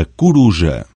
a coruja.